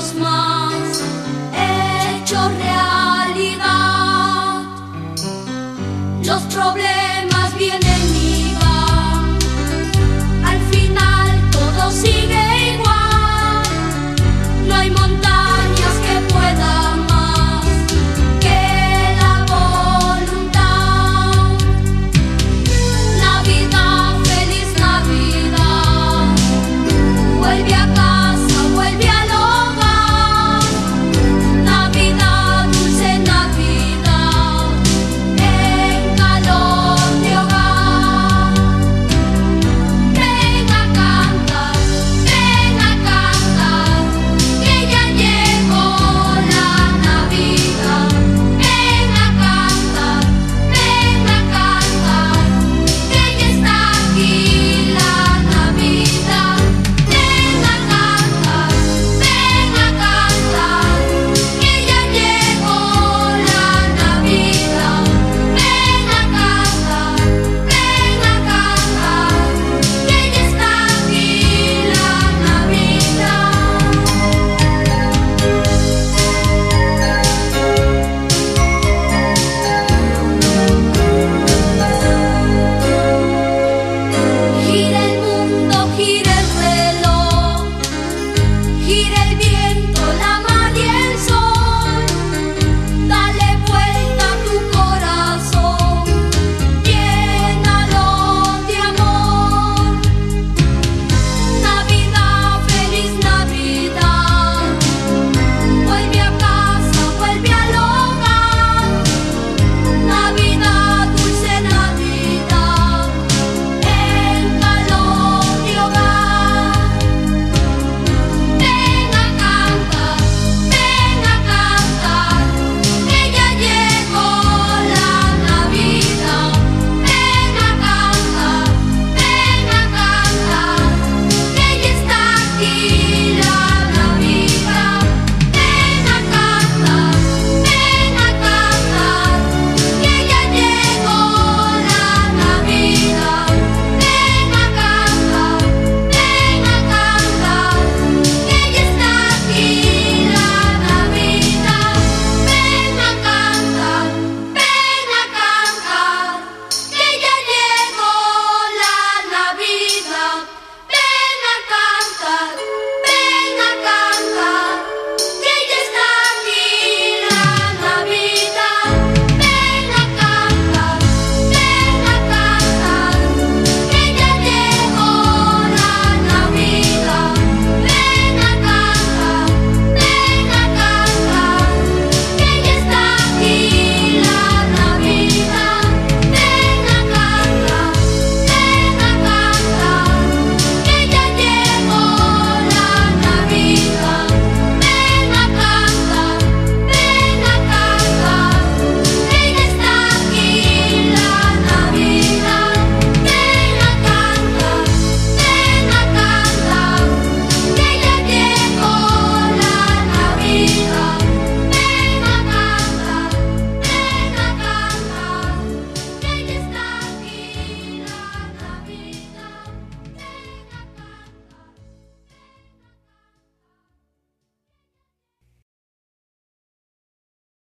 tus más